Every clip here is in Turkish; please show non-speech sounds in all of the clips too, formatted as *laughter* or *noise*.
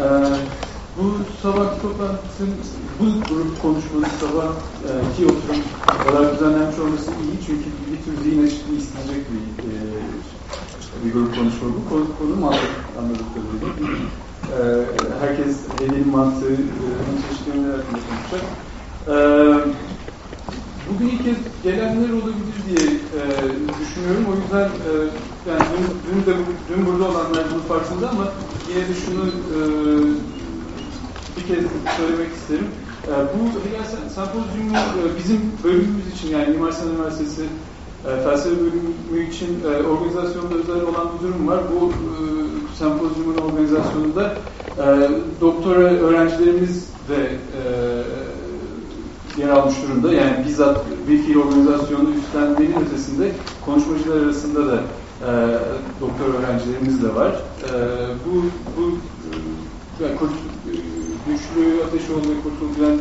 Ee, bu sabah toplantısının, bu grup konuşmanın sabah e, ki oturum kadar düzenlenmiş olması iyi çünkü bir tür zihin eşitliği isteyecek bir, e, bir grup konuşma bu. Konu, konu mantık anladık kadarıyla. Ee, herkes Hegel'in mantığı e, çeşitli yönler hakkında konuşacak. Ee, Bugün ilk kez gelenler olabilir diye e, düşünüyorum. O yüzden e, yani dün, dün de dün burada olanlar bunun farkında ama yine de şunu e, bir kez söylemek isterim. E, bu Hegel Sempozyumu e, bizim bölümümüz için yani Mimar Sinan Üniversitesi e, felsefe bölümü için e, organizasyonda özel olan bir durum var. Bu e, sempozyumun organizasyonunda e, doktora öğrencilerimiz de yer almış durumda. Yani bizzat fiil organizasyonu üstlenmenin ötesinde konuşmacılar arasında da e, doktor öğrencilerimiz de var. E, bu bu e, yani kurt, e, güçlü Ateşoğlu ve Kurtul Güvenç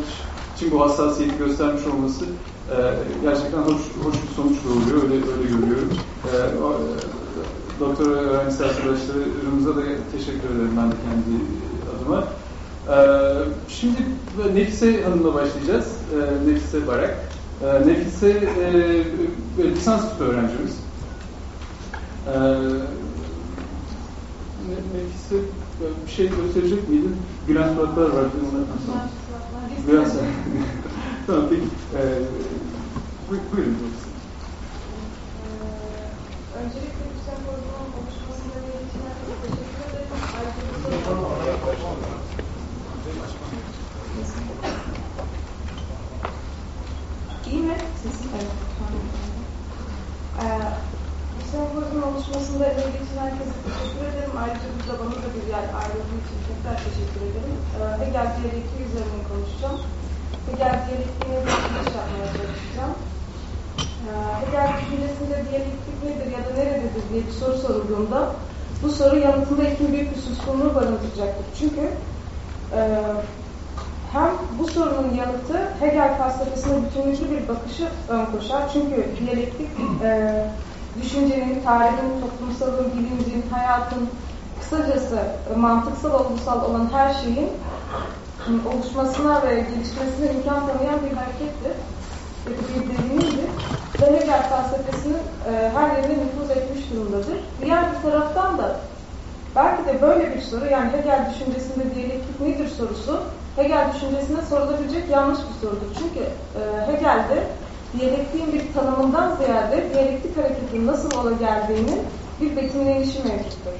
için bu hassasiyeti göstermiş olması e, gerçekten hoş, hoş bir sonuç doğuruyor. Öyle, öyle görüyorum. E, o, e, doktor öğrencisi arkadaşlarımıza da teşekkür ederim ben de kendi adıma. Ee, şimdi Nefise Hanım'la başlayacağız. Ee, Nefise Barak. Ee, Nefise e, lisansüstü öğrencimiz. Nefise bir şey gösterecek miydin? Gülen suratlar var. Gülen suratlar. *laughs* tamam peki. Ee, buyurun. Öncelikle bu sempozyumun oluşmasında yöneticilerine teşekkür ederim. Ayrıca bu soru... İyi mi? Sesim evet. Ee, bu oluşmasında emeği geçen herkese teşekkür ederim. Ayrıca burada bana da bir yer ayrıldığı için tekrar teşekkür ederim. Ee, Hegel diyalektiği üzerine konuşacağım. Hegel diyalektiğine bir giriş yapmaya çalışacağım. Ee, Hegel düşüncesinde diyalektik nedir ya da nerededir diye bir soru sorulduğunda bu soru yanıtında iki büyük bir suskunluğu barındıracaktır. Çünkü e, hem bu sorunun yanıtı Hegel felsefesine bütünlüklü bir bakışı ön koşar. Çünkü diyalektik e, düşüncenin, tarihin, toplumsalın, bilincin, hayatın, kısacası e, mantıksal, olgusal olan her şeyin oluşmasına ve gelişmesine imkan tanıyan bir harekettir. Bir deneyimdir. Ve Hegel felsefesinin e, her yerine nüfuz etmiş durumdadır. Diğer bir taraftan da belki de böyle bir soru, yani Hegel düşüncesinde diyalektik nedir sorusu, Hegel düşüncesine sorulabilecek yanlış bir sorudur. Çünkü e, Hegel'de diyalektiğin bir tanımından ziyade diyalektik hareketin nasıl ola geldiğinin bir betimlenişi mevcuttur.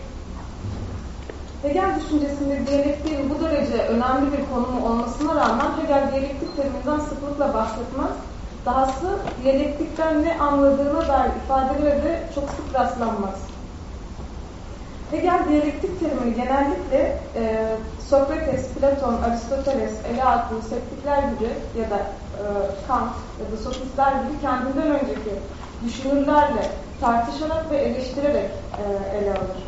Hegel düşüncesinde diyalektiğin bu derece önemli bir konumu olmasına rağmen Hegel diyalektik teriminden sıklıkla bahsetmez. Dahası diyalektikten ne anladığına dair ifadelere de çok sık rastlanmaz. Hegel diyalektik terimini genellikle e, Sokrates, Platon, Aristoteles, ele aldığı septikler gibi ya da e, Kant ya da sofistler gibi kendinden önceki düşünürlerle tartışarak ve eleştirerek e, ele alır.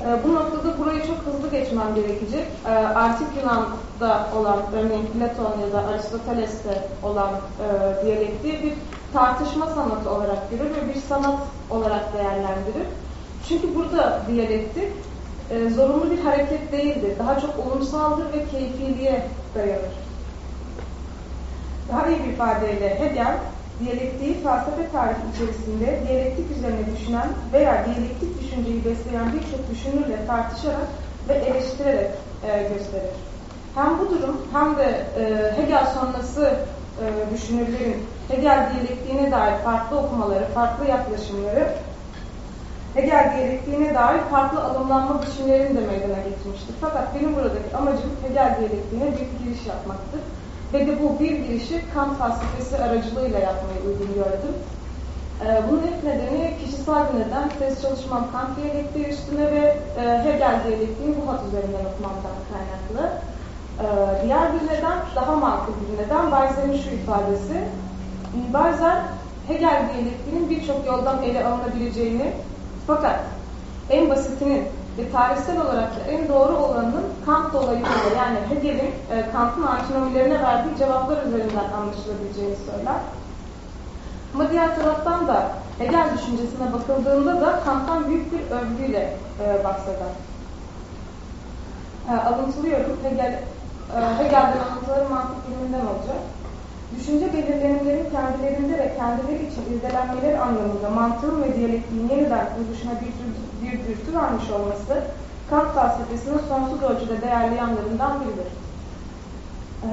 E, bu noktada burayı çok hızlı geçmem gerekecek. E, Antik Yunan'da olan, örneğin Platon ya da Aristoteles'te olan e, diyalektiği bir tartışma sanatı olarak görür ve bir sanat olarak değerlendirir. Çünkü burada diyalektik zorunlu bir hareket değildir. Daha çok olumsaldır ve keyfiliğe dayanır. Daha iyi bir ifadeyle Hegel, diyalektiği felsefe tarihi içerisinde diyalektik üzerine düşünen veya diyalektik düşünceyi besleyen birçok düşünürle tartışarak ve eleştirerek e, gösterir. Hem bu durum hem de e, Hegel sonrası e, düşünürlerin Hegel diyalektiğine dair farklı okumaları, farklı yaklaşımları Hegel diyalektiğine dair farklı alımlanma biçimlerini de meydana getirmiştir. Fakat benim buradaki amacım Hegel diyalektiğine bir giriş yapmaktır. Ve de bu bir girişi Kant felsefesi aracılığıyla yapmayı uygun gördüm. Ee, bunun ilk nedeni kişisel bir neden. Tez çalışmam Kant diyalektiği üstüne ve e, Hegel diyalektiğini bu hat üzerinden okumamdan kaynaklı. Ee, diğer bir neden, daha makul bir neden, Bayzer'in şu ifadesi. Bayzer, Hegel diyalektiğinin birçok yoldan ele alınabileceğini fakat en basitinin ve tarihsel olarak da en doğru olanının Kant dolayısıyla yani Hegel'in e, Kant'ın antinomilerine verdiği cevaplar üzerinden anlaşılabileceğini söyler. Ama diğer taraftan da Hegel düşüncesine bakıldığında da Kant'tan büyük bir övgüyle e, bahseder. e, alıntılıyorum. Hegel, e, Hegel'den alıntıları mantık biliminden olacak. Düşünce belirlenimlerin kendilerinde ve kendileri için irdelenmeleri anlamında mantığın ve diyalektiğin yeniden kuruluşuna bir, bir dürtü vermiş olması Kant felsefesinin sonsuz ölçüde değerli yanlarından biridir. Ee,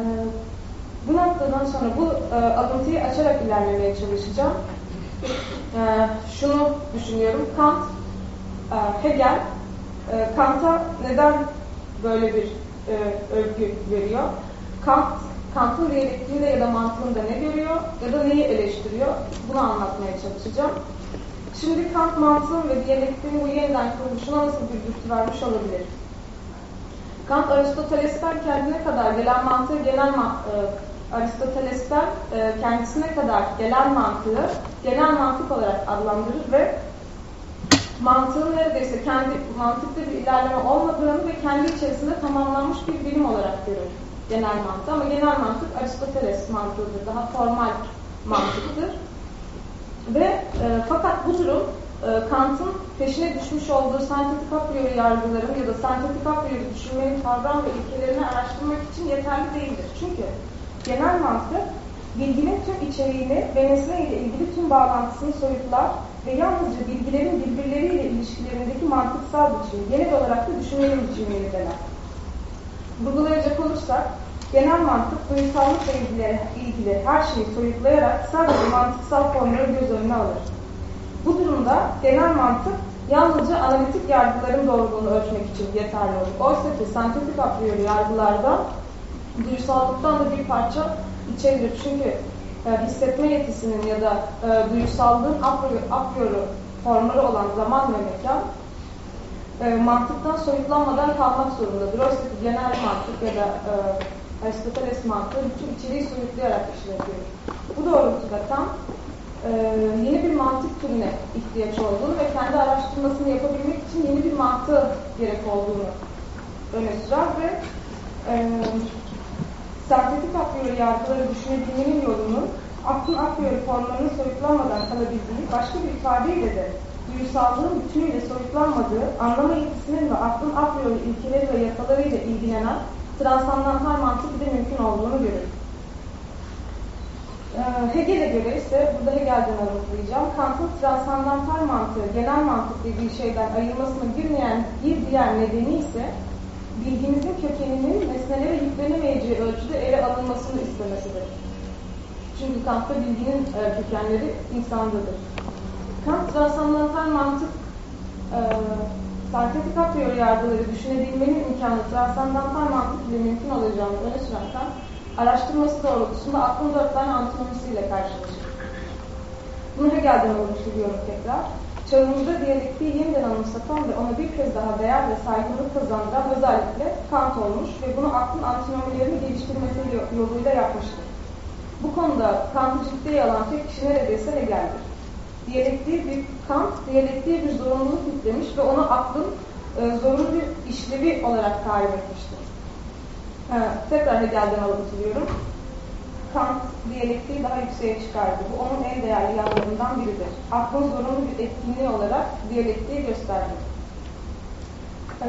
bu noktadan sonra bu e, alıntıyı açarak ilerlemeye çalışacağım. E, şunu düşünüyorum, Kant, e, Hegel, e, Kant'a neden böyle bir e, övgü veriyor? Kant, Kant'ın diyalektiğinde ya da mantığında ne görüyor ya da neyi eleştiriyor? Bunu anlatmaya çalışacağım. Şimdi Kant mantığın ve diyalektiğin bu yeniden kuruluşuna nasıl bir dürtü vermiş olabilir? Kant Aristoteles'ten kendine kadar gelen mantığı genel ma e, Aristoteles'ten e, kendisine kadar gelen mantığı genel mantık olarak adlandırır ve mantığın neredeyse kendi mantıkta bir ilerleme olmadığını ve kendi içerisinde tamamlanmış bir bilim olarak görür genel mantığı. Ama genel mantık Aristoteles mantığıdır. Daha formal mantıktır. Ve e, fakat bu durum e, Kant'ın peşine düşmüş olduğu sentetik a priori yargıların ya da sentetik a priori düşünmenin kavram ve ilkelerini araştırmak için yeterli değildir. Çünkü genel mantık bilginin tüm içeriğini ve nesne ile ilgili tüm bağlantısını soyutlar ve yalnızca bilgilerin birbirleriyle ilişkilerindeki mantıksal biçimi, genel olarak da düşünmenin biçimini irdeler. Vurgulayacak olursak, genel mantık duyusallıkla ilgili, ilgili her şeyi soyutlayarak sadece mantıksal formları göz önüne alır. Bu durumda genel mantık yalnızca analitik yargıların doğruluğunu ölçmek için yeterli olur. Oysa ki sentetik a priori yargılarda duyusallıktan da bir parça içeridir. Çünkü e, hissetme yetisinin ya da e, duyusallığın a priori, a priori formları olan zaman ve mekan e, mantıktan soyutlanmadan kalmak zorundadır. Oysa ki genel mantık ya da e, Aristoteles mantığı bütün içeriği soyutlayarak işletiyor. Bu doğrultuda tam e, yeni bir mantık türüne ihtiyaç olduğunu ve kendi araştırmasını yapabilmek için yeni bir mantığı gerek olduğunu öne sürer ve e, sentetik apriori yargıları düşünebilmenin yolunun aklın apriori formlarının soyutlanmadan kalabildiği başka bir ifadeyle de duyusallığın bütünüyle soyutlanmadığı, anlama yetisinin ve aklın apriori ilkeleri ve yasalarıyla ilgilenen transandantal mantık bile mümkün olduğunu görür. Ee, Hegel'e göre ise, burada Hegel'den alıntılayacağım, Kant'ın transandantal mantığı, genel mantık dediği şeyden ayırmasını girmeyen bir diğer nedeni ise bilgimizin kökeninin nesnelere yüklenemeyeceği ölçüde ele alınmasını istemesidir. Çünkü Kant'ta bilginin e, kökenleri insandadır. Kant transandantal mantık sentetik a priori yargıları düşünebilmenin imkanı transandantal mantık ile mümkün olacağını öne süren Kant, araştırması doğrultusunda aklın dört antinomisiyle karşılaşır. Bunu Hegel'den oluşturuyorum tekrar. Çağımızda diyalektiği yeniden anımsatan ve ona bir kez daha değer ve saygınlık kazandıran özellikle Kant olmuş ve bunu aklın antinomilerini geliştirmesi yoluyla yapmıştır. Bu konuda Kant'ı ciddiye alan tek kişi neredeyse Hegel'dir. Diyalektiği bir Kant, diyalektiğe bir zorunluluk yüklemiş ve onu aklın e, zorunlu işlevi olarak tarif etmiştir. Ha, tekrar Hegel'den alıntılıyorum. Kant diyalektiği daha yükseğe çıkardı. Bu onun en değerli yanlarından biridir. Aklın zorunlu bir etkinliği olarak diyalektiği gösterdi. *clears throat* Ee,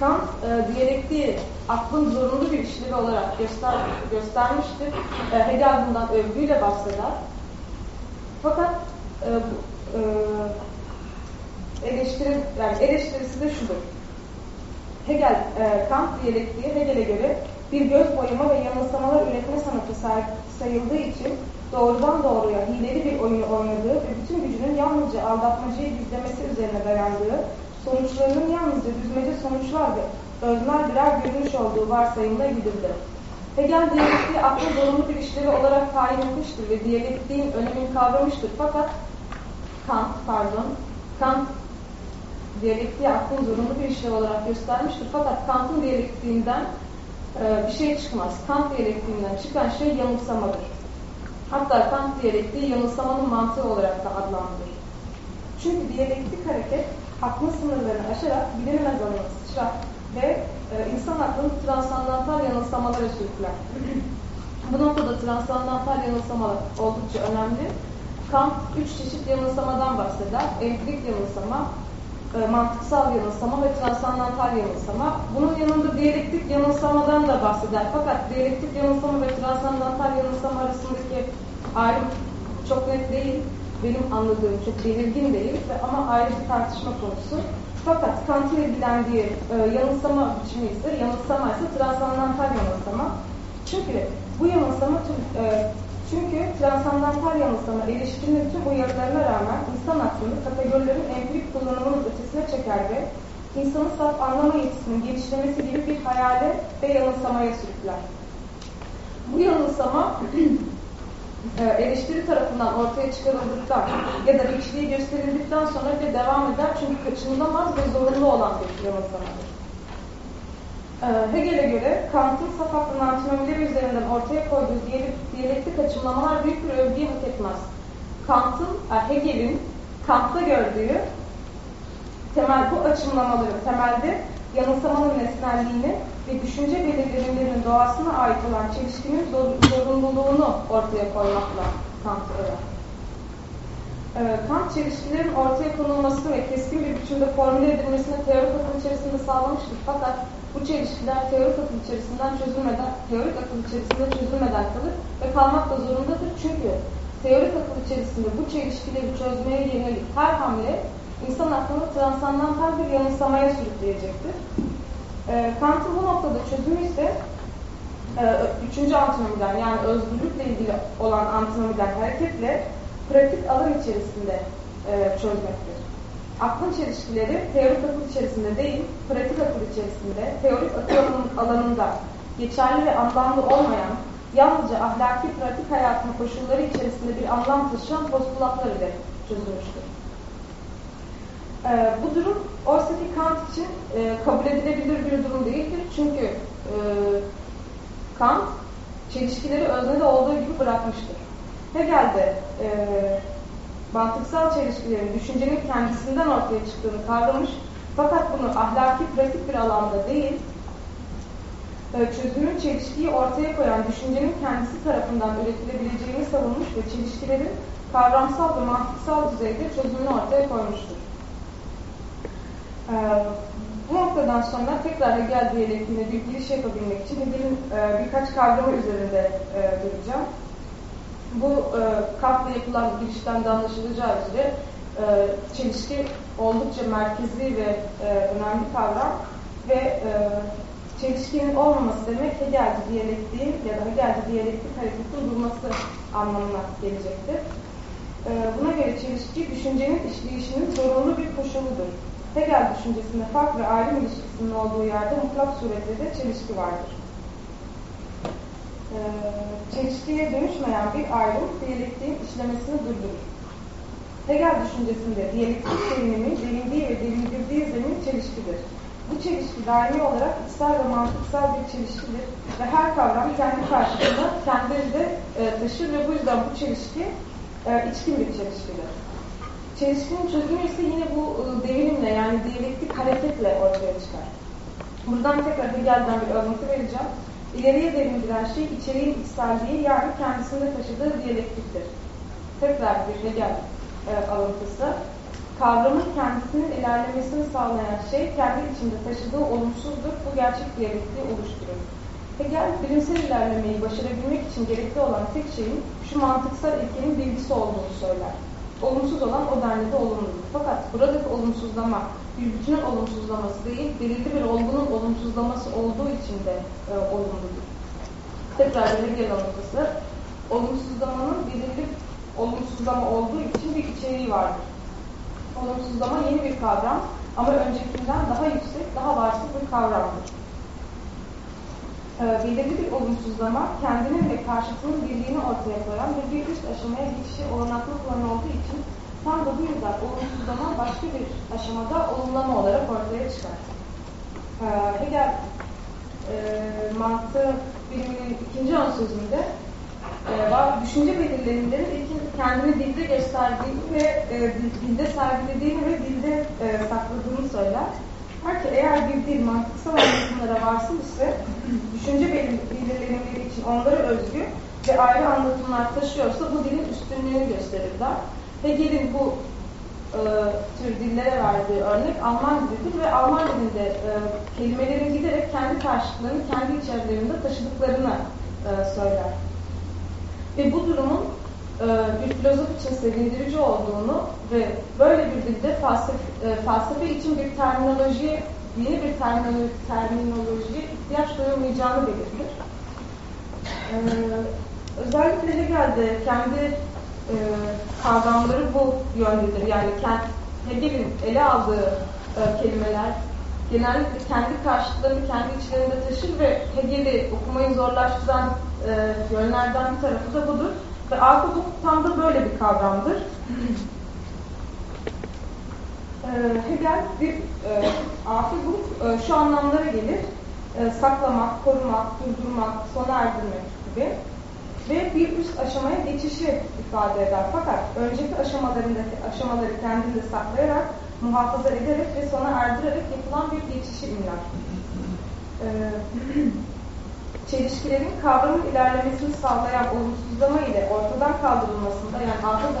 Kant e, diyalektiği aklın zorunlu bir işlevi olarak göster, göstermiştir. E, Hegel bundan övgüyle bahseder. Fakat e, e, eleştiri, yani eleştirisi de şudur. Hegel, e, Kant diyalektiği Hegel'e göre bir göz boyama ve yanılsamalar üretme sanatı sayıldığı için doğrudan doğruya hileli bir oyunu oynadığı ve bütün gücünün yalnızca aldatmacıyı gizlemesi üzerine dayandığı, sonuçlarının yalnızca düzmece sonuçlar ve öznel birer görünüş olduğu varsayımla gidildi. Hegel diyalektiği aklı zorunlu bir işlevi olarak tayin etmiştir ve diyalektiğin önemini kavramıştır. Fakat Kant, pardon, Kant diyalektiği aklın zorunlu bir işlev olarak göstermiştir. Fakat Kant'ın diyalektiğinden e, bir şey çıkmaz. Kant diyalektiğinden çıkan şey yanılsamadır. Hatta Kant diyalektiği yanılsamanın mantığı olarak da adlandırır. Çünkü diyalektik hareket aklın sınırlarını aşarak bilinemez alanı sıçrar ve e, insan aklını transandantal yanılsamalara sürükler. Bu noktada transandantal yanılsamalar oldukça önemli. Kant üç çeşit yanılsamadan bahseder. Empirik yanılsama, e, mantıksal yanılsama ve transandantal yanılsama. Bunun yanında diyalektik yanılsamadan da bahseder. Fakat diyalektik yanılsama ve transandantal yanılsama arasındaki ayrım çok net değil. Benim anladığım çok belirgin değil ve ama ayrı bir tartışma konusu. Fakat Kant'ın ilgilendiği e, yanılsama biçimi ise yanılsama ise transandantal yanılsama. Çünkü bu yanılsama tüm, e, çünkü transandantal yanılsama eleştirinin tüm uyarılarına rağmen insan aklını kategorilerin empirik kullanımının ötesine çeker ve insanın saf anlama yetisinin genişlemesi gibi bir hayale ve yanılsamaya sürükler. Bu yanılsama *clears throat* e, eleştiri tarafından ortaya çıkarıldıktan ya da içliği gösterildikten sonra bile devam eder çünkü kaçınılamaz ve zorunlu olan bir yanılsamadır. E, Hegel'e göre Kant'ın saf aklın antinomileri üzerinden ortaya koyduğu diyalektik açımlamalar büyük bir övgüyü hak etmez. Kant'ın, Hegel'in Kant'ta gördüğü temel bu açımlamaların temelde yanılsamanın nesnelliğini ve düşünce belirlemelerinin doğasına ait olan çelişkinin zorunluluğunu ortaya koymakla Kant öğren. Ee, Kant çelişkilerin ortaya konulması ve keskin bir biçimde formüle edilmesini teorik akıl içerisinde sağlamıştır. Fakat bu çelişkiler teorik akıl içerisinden çözülmeden, teorik akıl içerisinde çözülmeden kalır ve kalmak da zorundadır. Çünkü teorik akıl içerisinde bu çelişkileri çözmeye yönelik her hamle insan aklını transandantal bir yanılsamaya sürükleyecektir. E, Kant'ın bu noktada çözümü ise e, üçüncü antinomiden yani özgürlükle ilgili olan antinomiden hareketle pratik alan içerisinde e, çözmektir. Aklın çelişkileri teorik akıl içerisinde değil, pratik akıl içerisinde, teorik akıl alanında geçerli ve anlamlı olmayan, yalnızca ahlaki pratik hayatın koşulları içerisinde bir anlam taşıyan postulatlar ile çözülmüştür. E, bu durum oysa ki Kant için e, kabul edilebilir bir durum değildir. Çünkü e, Kant çelişkileri öznede olduğu gibi bırakmıştır. Hegel'de e, mantıksal çelişkilerin düşüncenin kendisinden ortaya çıktığını kavramış fakat bunu ahlaki pratik bir alanda değil, e, çözümün çelişkiyi ortaya koyan düşüncenin kendisi tarafından üretilebileceğini savunmuş ve çelişkilerin kavramsal ve mantıksal düzeyde çözümünü ortaya koymuştur. Ee, bu noktadan sonra tekrar Hegel diyalektiğine bir giriş yapabilmek için Hegel'in e, birkaç kavramı üzerinde e, duracağım. Bu e, Kant'la yapılan girişten de anlaşılacağı üzere e, çelişki oldukça merkezi ve e, önemli kavram ve e, çelişkinin olmaması demek Hegelci diyalektiğin ya da Hegelci diyalektik hareketin durması anlamına gelecektir. E, buna göre çelişki düşüncenin işleyişinin zorunlu bir koşuludur. Hegel düşüncesinde fark ve ayrım ilişkisinin olduğu yerde mutlak surette de çelişki vardır. Çelişkiye dönüşmeyen bir ayrım diyalektiğin işlemesini durdurur. Hegel düşüncesinde diyalektik terimini delindiği ve delindirdiği zemin çelişkidir. Bu çelişki daimi olarak içsel ve mantıksal bir çelişkidir ve her kavram kendi karşısında kendini e, taşır ve bu yüzden bu çelişki e, içkin bir çelişkidir. Çelişkinin çözümü ise yine bu ıı, devinimle yani diyalektik hareketle ortaya çıkar. Buradan tekrar Hegel'den bir alıntı vereceğim. İleriye devindiren şey içeriğin içselliği yani kendisinde taşıdığı diyalektiktir. Tekrar bir Hegel e, alıntısı. Kavramın kendisinin ilerlemesini sağlayan şey kendi içinde taşıdığı olumsuzdur. Bu gerçek diyalektiği oluşturur. Hegel bilimsel ilerlemeyi başarabilmek için gerekli olan tek şeyin şu mantıksal ilkenin bilgisi olduğunu söyler olumsuz olan o denli de olumludur. Fakat buradaki olumsuzlama bir bütünün olumsuzlaması değil, belirli bir olgunun olumsuzlaması olduğu için de e, olumludur. Tekrar bir anlatısı. Olumsuzlamanın belirli olumsuzlama olduğu için bir içeriği vardır. Olumsuzlama yeni bir kavram ama öncekinden daha yüksek, daha varsız bir kavramdır. E, belirli bir olumsuzlama kendinin ve karşıtının birliğini ortaya koyan ve bir üst aşamaya geçişi olanaklı kılan olduğu için tam da bu yüzden olumsuzlama başka bir aşamada olumlama olarak ortaya çıkar. Hegel e, mantığı biliminin ikinci ön sözünde e, düşünce belirlenimlerin kendini dilde gösterdiğini ve e, dilde sergilediğini ve dilde e, sakladığını söyler. Ki eğer bir dil mantıksal anlatımlara varsıl ise düşünce belirlenimleri için onlara özgü ve ayrı anlatımlar taşıyorsa bu dilin üstünlüğünü gösterirler. Hegel'in bu e, tür dillere verdiği örnek Alman dilidir ve Alman dilinde e, kelimelerin giderek kendi karşılıklarını kendi içerilerinde taşıdıklarını e, söyler. Ve bu durumun bir filozof için sevindirici olduğunu ve böyle bir dilde felsefe, e, felsefe için bir terminoloji, yeni bir terminoloji, ihtiyaç duyulmayacağını belirtir. E, özellikle Hegel'de kendi e, kavramları bu yöndedir. Yani Hegel'in ele aldığı e, kelimeler genellikle kendi karşıtlarını kendi içlerinde taşır ve Hegel'i okumayı zorlaştıran e, yönlerden bir tarafı da budur. Ve arkeolog tam da böyle bir kavramdır. *laughs* e, Hegel bir e, arkeolog e, şu anlamlara gelir. E, saklamak, korumak, durdurmak, sona erdirmek gibi ve bir üst aşamaya geçişi ifade eder. Fakat önceki aşamalarındaki aşamaları kendinde saklayarak, muhafaza ederek ve sona erdirerek yapılan bir geçişi imler. Çelişkilerin kavramın ilerlemesini sağlayan olumsuzlama ile ortadan kaldırılmasında yani arkadan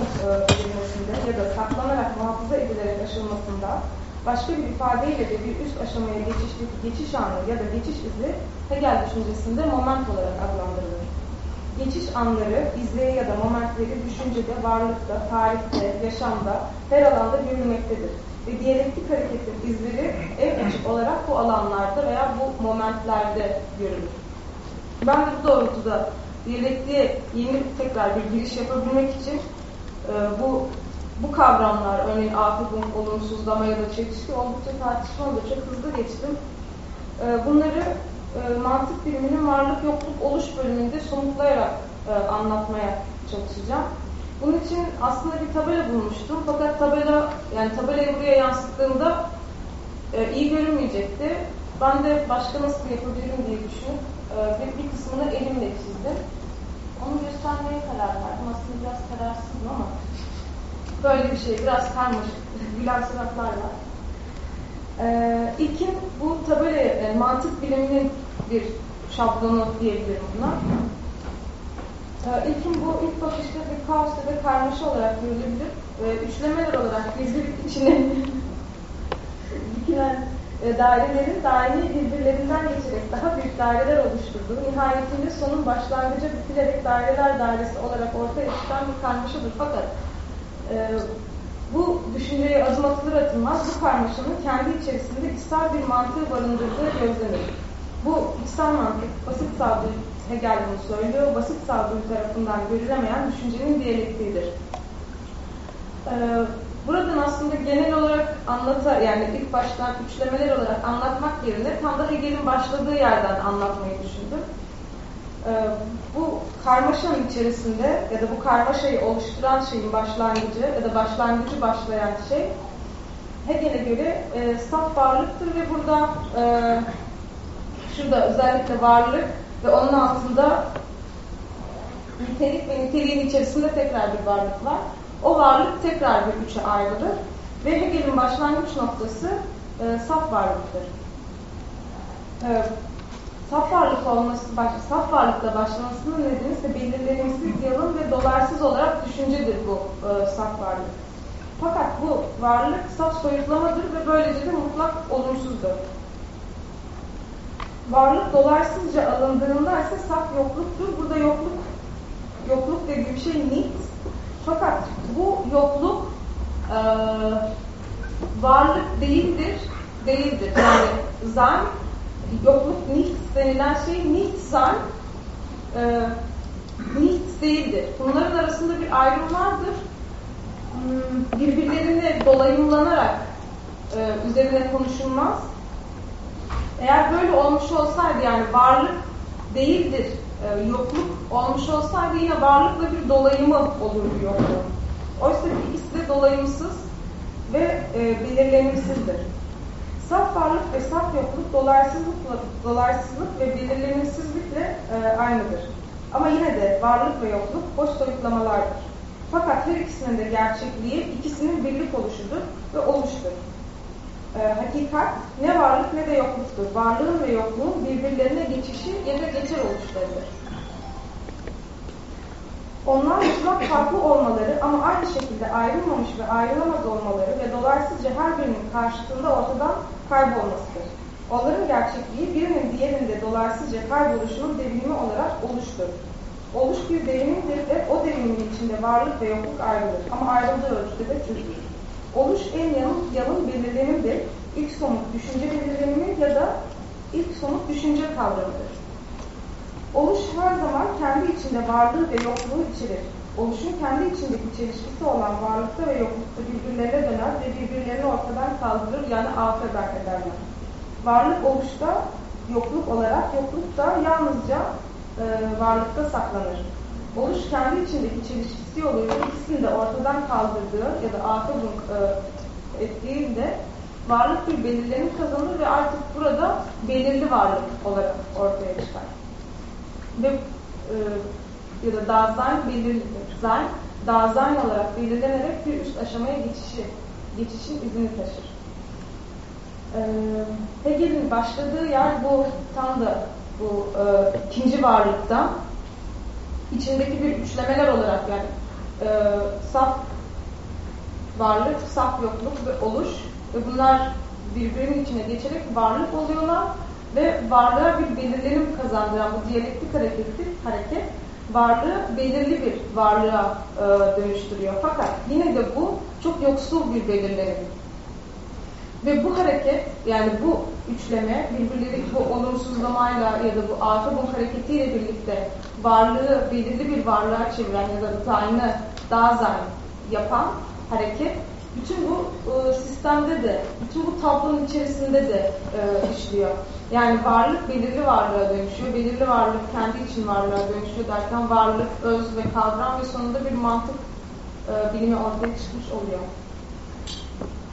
edilmesinde ya da saklanarak muhafaza edilerek aşılmasında başka bir ifadeyle de bir üst aşamaya geçişteki geçiş anı ya da geçiş izi Hegel düşüncesinde moment olarak adlandırılır. Geçiş anları, izleyi ya da momentleri düşüncede, varlıkta, tarihte, yaşamda, her alanda görülmektedir. Ve diyalektik hareketin izleri en açık olarak bu alanlarda veya bu momentlerde görülür. Ben de bu doğrultuda diyalektiğe yeni tekrar bir giriş yapabilmek için e, bu bu kavramlar, örneğin afibun, olumsuzlama ya da çelişki oldukça tartışmalı, çok hızlı geçtim. E, bunları e, mantık biliminin varlık yokluk oluş bölümünde somutlayarak e, anlatmaya çalışacağım. Bunun için aslında bir tabela bulmuştum. Fakat tabela, yani tabelayı buraya yansıttığımda e, iyi görünmeyecekti. Ben de başka nasıl yapabilirim diye düşünüp e, bir, bir kısmını elimle çizdim. Onu göstermeye karar verdim. Aslında biraz kararsızım ama böyle bir şey, biraz karmaşık, *laughs* gülen suratlar var. Ee, ilkin bu tabela e, mantık biliminin bir şablonu diyebilirim buna. Ee, ilkin bu ilk bakışta bir kaos da karmaşa olarak görülebilir. Ee, üçlemeler olarak *laughs* gizlilik içine *laughs* dikilen dairelerin daimi birbirlerinden geçerek daha büyük daireler oluşturduğu, nihayetinde sonun başlangıca bükülerek daireler dairesi olarak ortaya çıkan bir karmaşadır. Fakat e, bu düşünceye adım atılır atılmaz bu karmaşanın kendi içerisinde içsel bir mantığı barındırdığı gözlenir. Bu içsel mantık basit sağduyu Hegel bunu söylüyor. Basit sağduyu tarafından görülemeyen düşüncenin diyalektiğidir. Ee, buradan aslında genel olarak anlata yani ilk baştan üçlemeler olarak anlatmak yerine tam da Hegel'in başladığı yerden anlatmayı düşündüm. Ee, bu karmaşanın içerisinde ya da bu karmaşayı oluşturan şeyin başlangıcı ya da başlangıcı başlayan şey Hegel'e göre e, saf varlıktır ve burada e, şurada özellikle varlık ve onun altında nitelik ve niteliğin içerisinde tekrar bir varlık var. O varlık tekrar bir üçe ayrılır ve Hegel'in başlangıç noktası e, saf varlıktır. E, saf varlık olması, baş, saf varlıkla başlamasının nedeni ise belirlenimsiz, yalın ve dolarsız olarak düşüncedir bu e, saf varlık. Fakat bu varlık saf soyutlamadır ve böylece de mutlak olumsuzdur. Varlık dolarsızca alındığında ise saf yokluktur. Burada yokluk, yokluk dediğim şey nichts. Fakat bu yokluk e, varlık değildir, değildir. Yani zan yokluk nichts denilen şey nichts sein e, nichts değildir. Bunların arasında bir ayrım vardır. Hmm, birbirlerine dolayımlanarak e, üzerine konuşulmaz. Eğer böyle olmuş olsaydı yani varlık değildir, e, yokluk olmuş olsaydı yine varlıkla bir dolayımı olurdu yokluğun. Oysa ki ikisi de dolayımsız ve e, belirlenimsizdir. Saf varlık ve saf yokluk dolarsızlıkla, dolarsızlık ve belirlenimsizlikle e, aynıdır. Ama yine de varlık ve yokluk boş soyutlamalardır. Fakat her ikisinin de gerçekliği ikisinin birlik oluşudur ve oluştur. E, hakikat ne varlık ne de yokluktur. Varlığın ve yokluğun birbirlerine geçişi ya da geçer oluşlarıdır. Onlar mutlak farklı olmaları ama aynı şekilde ayrılmamış ve ayrılamaz olmaları ve dolayısıyla her birinin karşıtında ortadan kaybolmasıdır. Onların gerçekliği birinin diğerinde dolayısıyla kayboluşunun devinimi olarak oluştur. Oluş bir devinimdir ve o devinimin içinde varlık ve yokluk ayrılır ama ayrıldığı ölçüde de çözülür. Oluş en yalın, yalın belirlenimdir. İlk somut düşünce belirlenimi ya da ilk somut düşünce kavramıdır. Oluş her zaman kendi içinde varlığı ve yokluğu içerir. Oluşun kendi içindeki çelişkisi olan varlıkta ve yoklukta birbirlerine döner ve birbirlerini ortadan kaldırır yani afeder ederler. Varlık oluşta yokluk olarak, yokluk da yalnızca e, varlıkta saklanır. Oluş kendi içindeki çelişkisi yoluyla ikisini de ortadan kaldırdığı ya da afet e, ettiğinde varlık bir belirlenim kazanır ve artık burada belirli varlık olarak ortaya çıkar. Ve e, ya da Dasein belirlidir. Sein, Dasein olarak belirlenerek bir üst aşamaya geçişi, geçişin izini taşır. E, Hegel'in başladığı yer bu tam da bu e, ikinci varlıkta içindeki bir üçlemeler olarak yani e, saf varlık, saf yokluk ve oluş ve bunlar birbirinin içine geçerek varlık oluyorlar ve varlığa bir belirlenim kazandıran bu diyalektik hareketi, hareket varlığı belirli bir varlığa e, dönüştürüyor. Fakat yine de bu çok yoksul bir belirlenim. Ve bu hareket yani bu üçleme birbirleri bu olumsuzlamayla ya da bu Afabun hareketiyle birlikte varlığı belirli bir varlığa çeviren ya da zaynı daha zayn yapan hareket bütün bu e, sistemde de, bütün bu tablonun içerisinde de e, işliyor. Yani varlık belirli varlığa dönüşüyor, belirli varlık kendi için varlığa dönüşüyor derken varlık, öz ve kavram ve sonunda bir mantık e, bilimi ortaya çıkmış oluyor.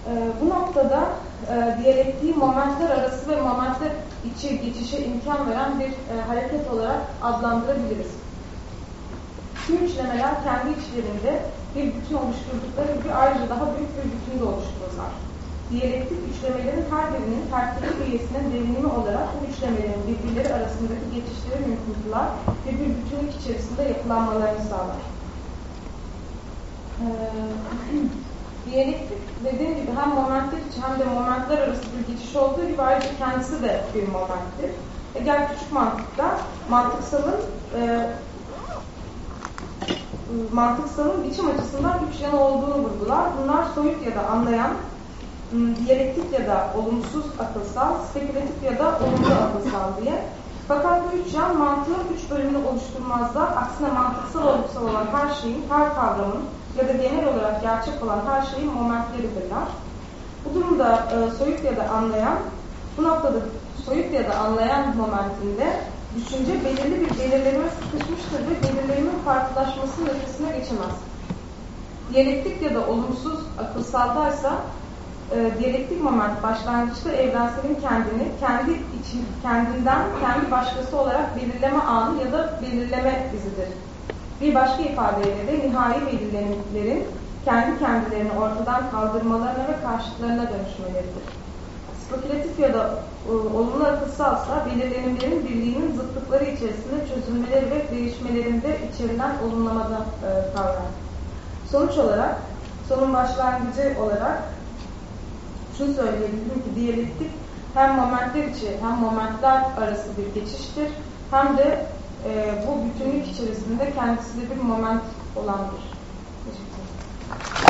E, bu noktada e, diyalektiği momentler arası ve momentler içi geçişe imkan veren bir e, hareket olarak adlandırabiliriz. Tüm üçlemeler kendi içlerinde bir bütün oluşturdukları gibi ayrıca daha büyük bir bütün de oluştururlar. Diyalektik üçlemelerin her birinin terkili üyesinin devinimi olarak bu üçlemelerin birbirleri arasındaki geçişleri mümkün kılar ve bir bütünlük içerisinde yapılanmalarını sağlar. Ee, *clears throat* diyalektik dediğim gibi hem momentler içi hem de momentler arası bir geçiş olduğu gibi ayrıca kendisi de bir momenttir. E gel küçük mantıkta mantıksalın e, mantıksalın biçim açısından üç yanı olduğunu vurgular. Bunlar soyut ya da anlayan, diyalektik ya da olumsuz akılsal, spekülatif ya da olumlu akılsal diye. Fakat bu üç yan mantığın üç bölümünü oluşturmazlar. Aksine mantıksal olumsal olan her şeyin, her kavramın ya da genel olarak gerçek olan her şeyin momentleridirler. Bu durumda e, soyut ya da anlayan, bu noktada soyut ya da anlayan momentinde düşünce belirli bir belirlenime sıkışmıştır ve belirlenimin farklılaşmasının ötesine geçemez. Diyalektik ya da olumsuz akılsaldaysa e, diyalektik moment başlangıçta evrenselin kendini kendi için kendinden kendi başkası olarak belirleme anı ya da belirleme izidir. Bir başka ifadeyle de nihai belirlenimlerin kendi kendilerini ortadan kaldırmalarına ve karşıtlarına dönüşmeleridir. Spekülatif ya da e, olumlu akılsalsa belirlenimlerin birliğinin zıtlıkları içerisinde çözülmeleri ve değişmelerinde içerilen olumlamada e, kavrar. Sonuç olarak, sonun başlangıcı olarak şunu söyleyebilirim ki diyalektik hem momentler içi hem momentler arası bir geçiştir hem de e, bu bütünlük içerisinde kendisi de bir moment olandır. Teşekkür ederim.